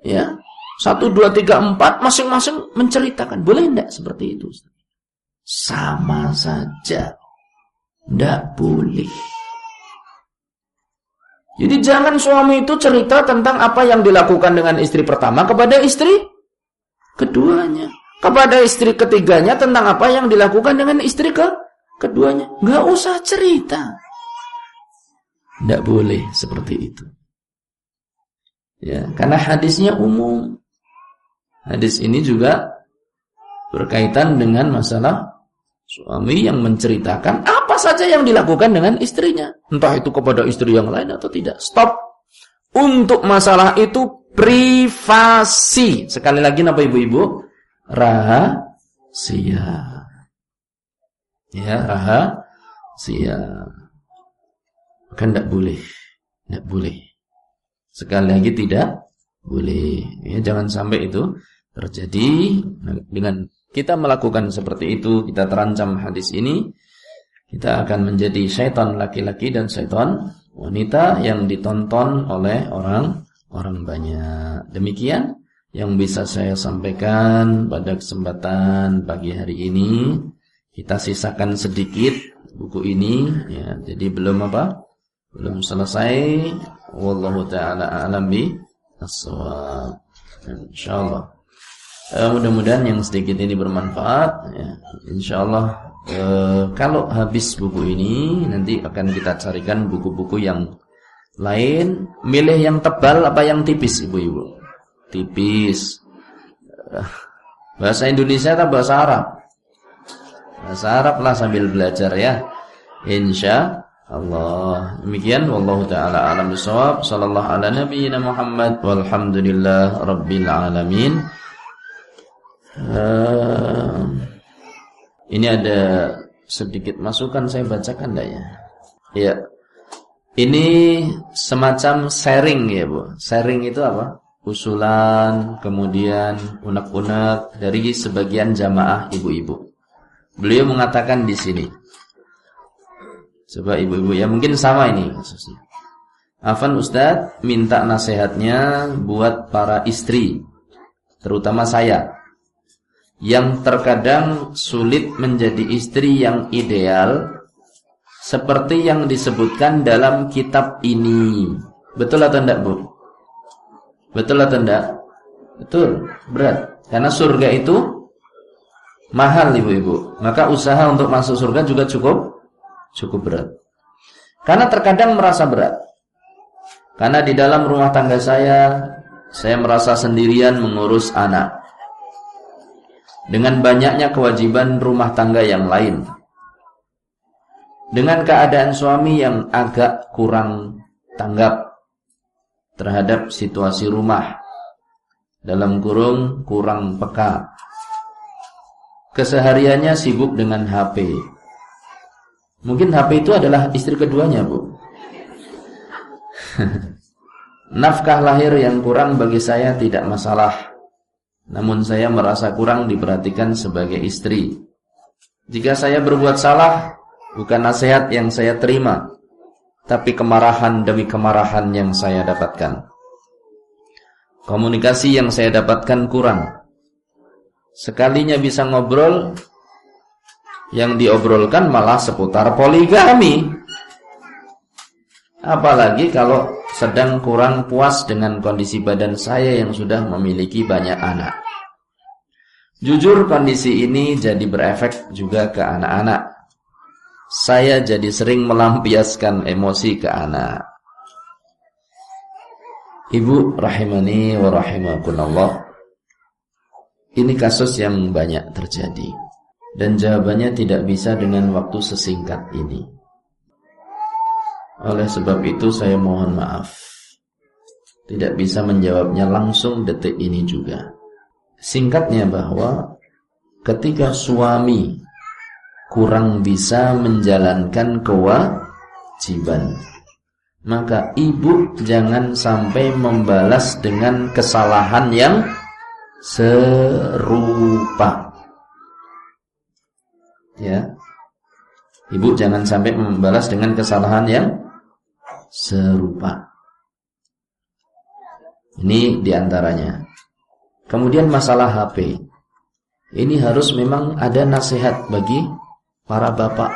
Ya, satu, dua, tiga, empat, masing-masing menceritakan. Boleh tidak seperti itu? Sama saja. Tidak boleh. Jadi jangan suami itu cerita tentang apa yang dilakukan dengan istri pertama kepada istri keduanya. Kepada istri ketiganya tentang apa yang dilakukan dengan istri ke keduanya. Nggak usah cerita. Tidak boleh seperti itu. Ya, karena hadisnya umum. Hadis ini juga berkaitan dengan masalah suami yang menceritakan apa saja yang dilakukan dengan istrinya. Entah itu kepada istri yang lain atau tidak. Stop. Untuk masalah itu privasi. Sekali lagi apa ibu-ibu? Rahasia. Ya, rahasia. Kan tidak boleh. Tidak boleh. Sekali lagi tidak boleh. Ya, jangan sampai itu terjadi dengan kita melakukan seperti itu kita terancam hadis ini kita akan menjadi syaitan laki-laki dan syaitan wanita yang ditonton oleh orang orang banyak demikian yang bisa saya sampaikan pada kesempatan pagi hari ini kita sisakan sedikit buku ini ya jadi belum apa belum selesai wallahu taala alam bi as-shawab insyaallah Uh, mudah-mudahan yang sedikit ini bermanfaat. Ya. Insya Allah uh, kalau habis buku ini nanti akan kita carikan buku-buku yang lain, milih yang tebal apa yang tipis ibu-ibu? Tipis. Bahasa Indonesia atau bahasa Arab? Bahasa Arab lah sambil belajar ya. Insya Allah. Demikian wallahu taala alam bisawab. Sallallahu ala nabiyyina Muhammad walhamdulillah rabbil alamin. Uh, ini ada sedikit masukan saya bacakan enggak ya? Ya. Ini semacam sharing ya, Bu. Sharing itu apa? usulan, kemudian unek-unek dari sebagian jamaah ibu-ibu. Beliau mengatakan di sini. Coba ibu-ibu ya mungkin sama ini kasusnya. Afan Ustadz minta nasihatnya buat para istri, terutama saya, yang terkadang sulit menjadi istri yang ideal, seperti yang disebutkan dalam kitab ini. Betul atau tidak Bu? Betul atau tidak? Betul, berat. Karena surga itu mahal ibu-ibu. Maka usaha untuk masuk surga juga cukup cukup berat. Karena terkadang merasa berat. Karena di dalam rumah tangga saya, saya merasa sendirian mengurus anak. Dengan banyaknya kewajiban rumah tangga yang lain. Dengan keadaan suami yang agak kurang tanggap terhadap situasi rumah dalam kurung kurang peka kesehariannya sibuk dengan HP mungkin HP itu adalah istri keduanya bu nafkah lahir yang kurang bagi saya tidak masalah namun saya merasa kurang diperhatikan sebagai istri jika saya berbuat salah bukan nasihat yang saya terima tapi kemarahan demi kemarahan yang saya dapatkan. Komunikasi yang saya dapatkan kurang. Sekalinya bisa ngobrol, yang diobrolkan malah seputar poligami. Apalagi kalau sedang kurang puas dengan kondisi badan saya yang sudah memiliki banyak anak. Jujur kondisi ini jadi berefek juga ke anak-anak saya jadi sering melampiaskan emosi ke anak. Ibu rahimani wa rahimakunallah. Ini kasus yang banyak terjadi dan jawabannya tidak bisa dengan waktu sesingkat ini. Oleh sebab itu saya mohon maaf. Tidak bisa menjawabnya langsung detik ini juga. Singkatnya bahwa ketika suami kurang bisa menjalankan kewajiban. Maka ibu jangan sampai membalas dengan kesalahan yang serupa. Ya. Ibu jangan sampai membalas dengan kesalahan yang serupa. Ini di antaranya. Kemudian masalah HP. Ini harus memang ada nasihat bagi para bapak.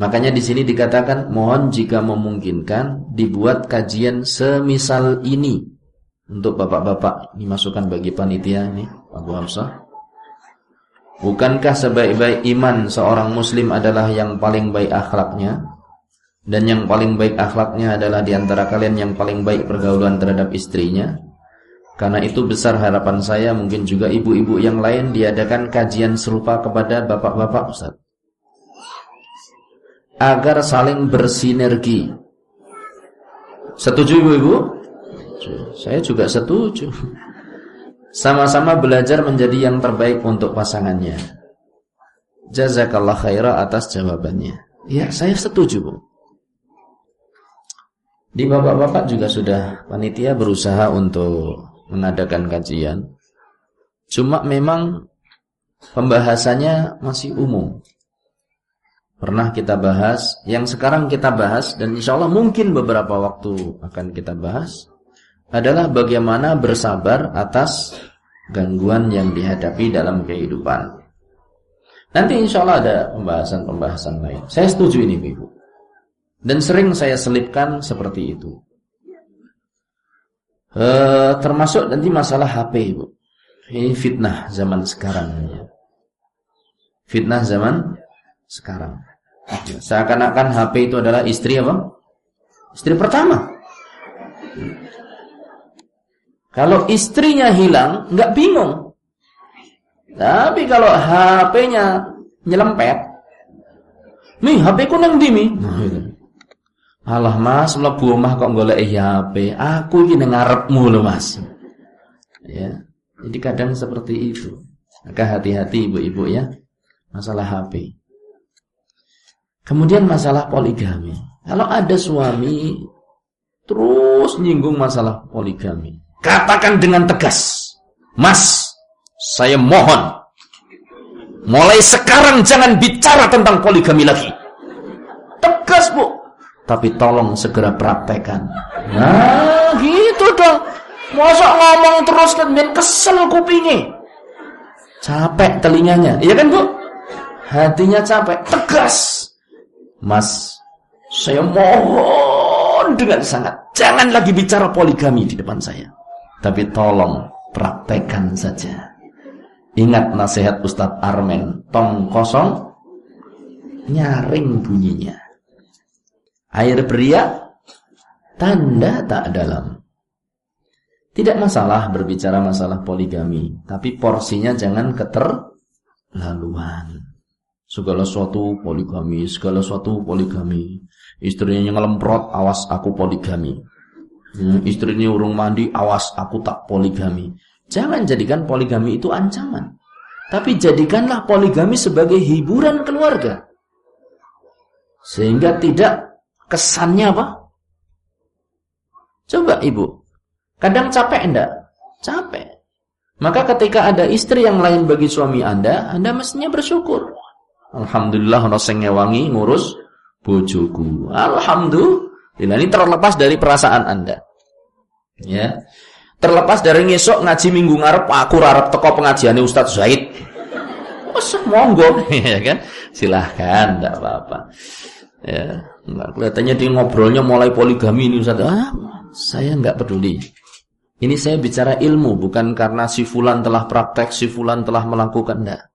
Makanya di sini dikatakan mohon jika memungkinkan dibuat kajian semisal ini untuk bapak-bapak. Ini masukan bagi panitia ini, Abu Hamzah. Bukankah sebaik-baik iman seorang muslim adalah yang paling baik akhlaknya? Dan yang paling baik akhlaknya adalah di antara kalian yang paling baik pergaulan terhadap istrinya? Karena itu besar harapan saya mungkin juga ibu-ibu yang lain diadakan kajian serupa kepada bapak-bapak Ustaz. Agar saling bersinergi. Setuju ibu-ibu? Saya juga setuju. Sama-sama belajar menjadi yang terbaik untuk pasangannya. Jazakallah khairah atas jawabannya. Ya, saya setuju, Bu. Di bapak-bapak juga sudah panitia berusaha untuk mengadakan kajian. Cuma memang pembahasannya masih umum. Pernah kita bahas, yang sekarang kita bahas dan insya Allah mungkin beberapa waktu akan kita bahas adalah bagaimana bersabar atas gangguan yang dihadapi dalam kehidupan. Nanti insya Allah ada pembahasan-pembahasan lain. Saya setuju ini Ibu. Dan sering saya selipkan seperti itu. E, termasuk nanti masalah HP, Ibu. Ini fitnah zaman sekarang ya. Fitnah zaman sekarang. Seakan-akan HP itu adalah istri apa? Istri pertama. Kalau istrinya hilang, nggak bingung. Tapi kalau HP-nya nyelempet, nih HP ku nang ndi mi? Alah Mas, mlebu omah kok golek HP. Aku iki ning ngarepmu lho Mas. Ya. Jadi kadang seperti itu. Maka hati-hati ibu-ibu ya masalah HP. Kemudian masalah poligami. Kalau ada suami terus nyinggung masalah poligami, Katakan dengan tegas, Mas, saya mohon, mulai sekarang jangan bicara tentang poligami lagi. Tegas bu, tapi tolong segera praktekkan. Nah, gitu dong. Masa ngomong terus dan kesel kupingnya. Capek telinganya, iya kan bu? Hatinya capek, tegas. Mas, saya mohon dengan sangat, jangan lagi bicara poligami di depan saya. Tapi tolong praktekkan saja. Ingat nasihat Ustadz Armen, tong kosong, nyaring bunyinya. Air beriak, tanda tak dalam. Tidak masalah berbicara masalah poligami, tapi porsinya jangan keterlaluan. Segala sesuatu poligami, segala sesuatu poligami. Istrinya yang ngelemprot, awas aku poligami. Hmm, istrinya urung mandi, awas aku tak poligami. Jangan jadikan poligami itu ancaman. Tapi jadikanlah poligami sebagai hiburan keluarga. Sehingga tidak kesannya apa? Coba ibu. Kadang capek enggak? Capek. Maka ketika ada istri yang lain bagi suami anda, anda mestinya bersyukur. Alhamdulillah noseng wangi ngurus bojoku. Alhamdulillah Bila ini terlepas dari perasaan Anda. Ya. Terlepas dari ngesok ngaji minggu ngarep aku rarep teko pengajiannya Ustaz Zaid. Wes monggo ya kan. Silahkan enggak apa-apa. Ya, enggak kelihatannya dia ngobrolnya mulai poligami ini Ustaz. Ah, saya enggak peduli. Ini saya bicara ilmu bukan karena si fulan telah praktek, si fulan telah melakukan enggak.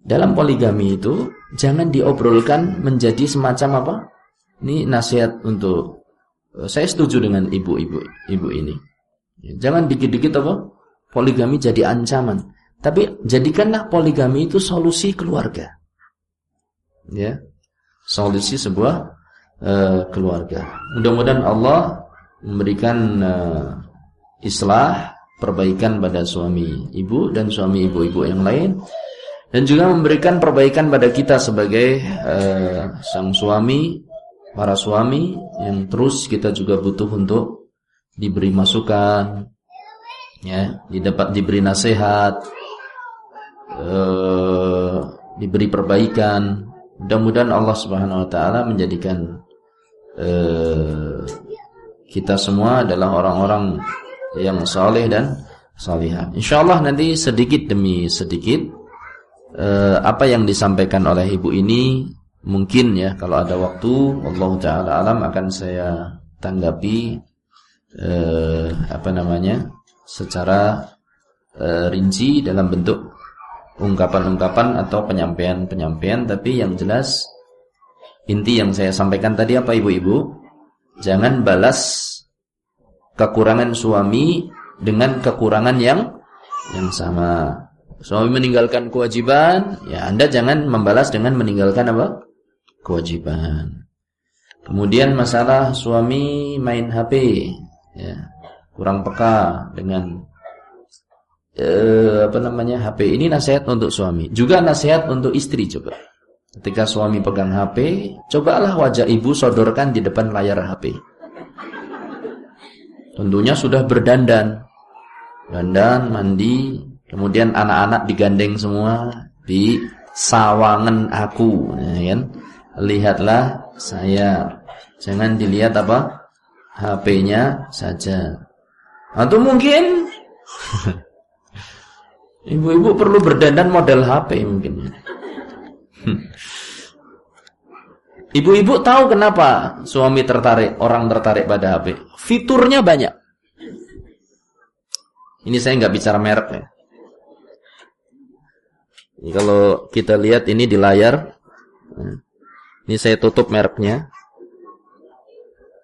Dalam poligami itu jangan diobrolkan menjadi semacam apa? Ini nasihat untuk eh, saya setuju dengan ibu-ibu ibu ini. Jangan dikit-dikit apa? Poligami jadi ancaman. Tapi jadikanlah poligami itu solusi keluarga. Ya. Solusi sebuah uh, keluarga. Mudah-mudahan Allah memberikan uh, islah, perbaikan pada suami ibu dan suami ibu-ibu yang lain dan juga memberikan perbaikan pada kita sebagai uh, sang suami para suami yang terus kita juga butuh untuk diberi masukan, ya, didapat diberi nasihat, uh, diberi perbaikan. Mudah-mudahan Allah Subhanahu Wa Taala menjadikan uh, kita semua adalah orang-orang yang saleh dan salihah. Insyaallah nanti sedikit demi sedikit uh, apa yang disampaikan oleh ibu ini Mungkin ya kalau ada waktu Allah taala alam akan saya tanggapi eh, apa namanya secara eh, rinci dalam bentuk ungkapan-ungkapan atau penyampaian-penyampaian. Tapi yang jelas inti yang saya sampaikan tadi apa ibu-ibu? Jangan balas kekurangan suami dengan kekurangan yang yang sama. Suami meninggalkan kewajiban ya Anda jangan membalas dengan meninggalkan apa kewajiban. Kemudian masalah suami main HP, ya, kurang peka dengan eh, apa namanya HP ini nasihat untuk suami, juga nasihat untuk istri coba. Ketika suami pegang HP, cobalah wajah ibu sodorkan di depan layar HP. Tentunya sudah berdandan, dandan, mandi, kemudian anak-anak digandeng semua di sawangan aku, ya kan? Lihatlah saya. Jangan dilihat apa? HP-nya saja. Atau mungkin ibu-ibu perlu berdandan model HP mungkin. Ibu-ibu tahu kenapa suami tertarik, orang tertarik pada HP? Fiturnya banyak. Ini saya nggak bicara merek ya. Ini kalau kita lihat ini di layar, ini saya tutup mereknya.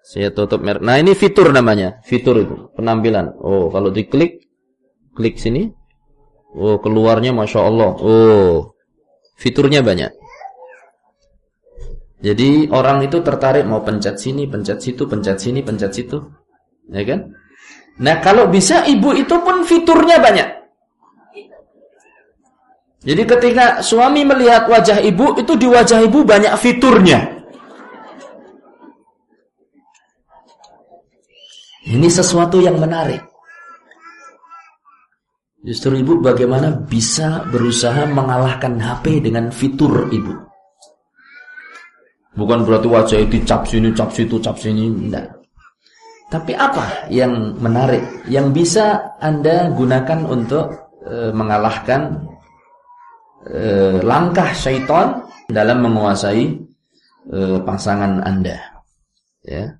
Saya tutup merek. Nah, ini fitur namanya. Fitur itu, penampilan. Oh, kalau diklik klik sini. Oh, keluarnya Masya Allah. Oh, fiturnya banyak. Jadi orang itu tertarik mau pencet sini, pencet situ, pencet sini, pencet situ. Ya kan? Nah, kalau bisa ibu itu pun fiturnya banyak. Jadi ketika suami melihat wajah ibu, itu di wajah ibu banyak fiturnya. Ini sesuatu yang menarik. Justru ibu bagaimana bisa berusaha mengalahkan HP dengan fitur ibu. Bukan berarti wajah itu cap sini, cap situ, cap sini, enggak. Tapi apa yang menarik, yang bisa Anda gunakan untuk e, mengalahkan e, langkah syaitan dalam menguasai e, pasangan Anda. Ya.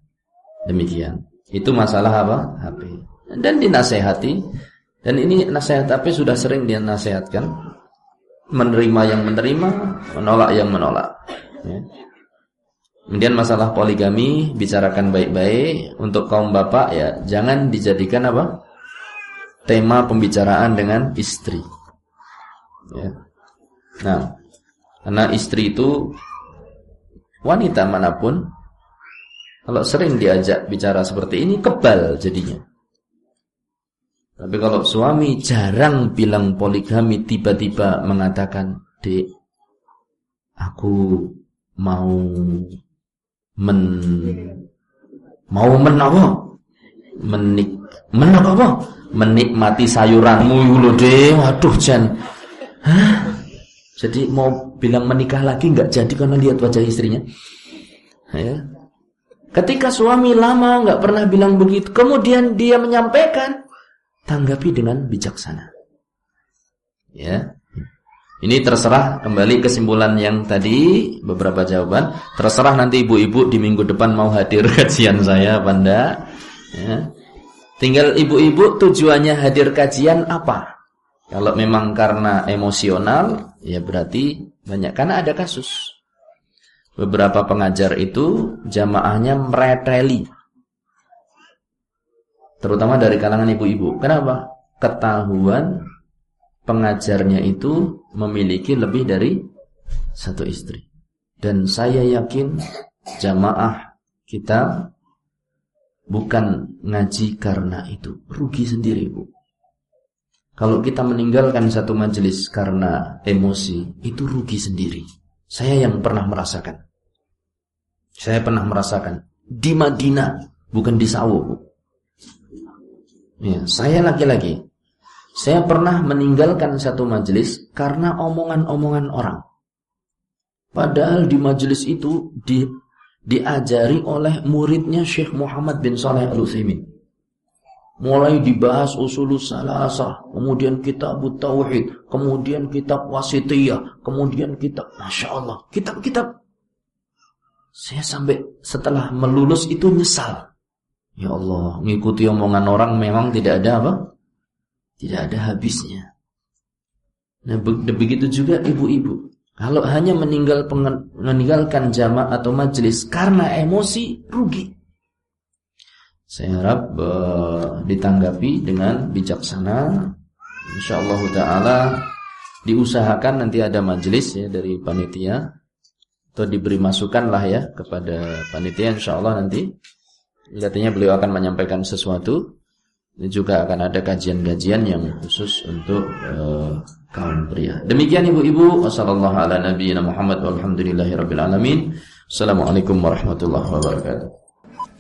Demikian. Itu masalah apa? HP. Dan dinasehati. Dan ini nasihat HP sudah sering dia nasihatkan. Menerima yang menerima, menolak yang menolak. Ya. Kemudian masalah poligami bicarakan baik-baik untuk kaum bapak ya jangan dijadikan apa tema pembicaraan dengan istri. Ya. Nah, karena istri itu wanita mana pun kalau sering diajak bicara seperti ini kebal jadinya. Tapi kalau suami jarang bilang poligami tiba-tiba mengatakan, "Dek, aku mau men mau men apa? Menik men apa? Menikmati sayuranmu lho, Dek. Waduh, Jan. Hah? Jadi mau bilang menikah lagi nggak jadi karena lihat wajah istrinya. Ya, Ketika suami lama nggak pernah bilang begitu, kemudian dia menyampaikan, tanggapi dengan bijaksana. Ya. Ini terserah kembali kesimpulan yang tadi beberapa jawaban. Terserah nanti ibu-ibu di minggu depan mau hadir kajian saya, Banda. Ya. Tinggal ibu-ibu tujuannya hadir kajian apa? Kalau memang karena emosional, ya berarti banyak karena ada kasus beberapa pengajar itu jamaahnya mereteli. Terutama dari kalangan ibu-ibu. Kenapa? Ketahuan pengajarnya itu memiliki lebih dari satu istri. Dan saya yakin jamaah kita bukan ngaji karena itu. Rugi sendiri, Bu. Kalau kita meninggalkan satu majelis karena emosi, itu rugi sendiri. Saya yang pernah merasakan. Saya pernah merasakan di Madinah, bukan di Sawu. Ya, saya lagi-lagi. Saya pernah meninggalkan satu majelis karena omongan-omongan orang. Padahal di majelis itu di, diajari oleh muridnya Syekh Muhammad bin Saleh Al-Utsaimin. Mulai dibahas usul salasah, kemudian kitab tauhid, kemudian kitab wasitiyah, kemudian kitab Masya Allah, kitab-kitab saya sampai setelah melulus itu nyesal. Ya Allah, mengikuti omongan orang memang tidak ada apa? Tidak ada habisnya. Nah, begitu juga ibu-ibu. Kalau hanya meninggal meninggalkan jamaah atau majelis karena emosi, rugi. Saya harap uh, ditanggapi dengan bijaksana. Insyaallah taala diusahakan nanti ada majelis ya dari panitia atau diberi masukan lah ya kepada panitia insya Allah nanti katanya beliau akan menyampaikan sesuatu ini juga akan ada kajian-kajian yang khusus untuk uh, kaum pria. Demikian ibu-ibu, wassalamualaikum warahmatullahi wabarakatuh.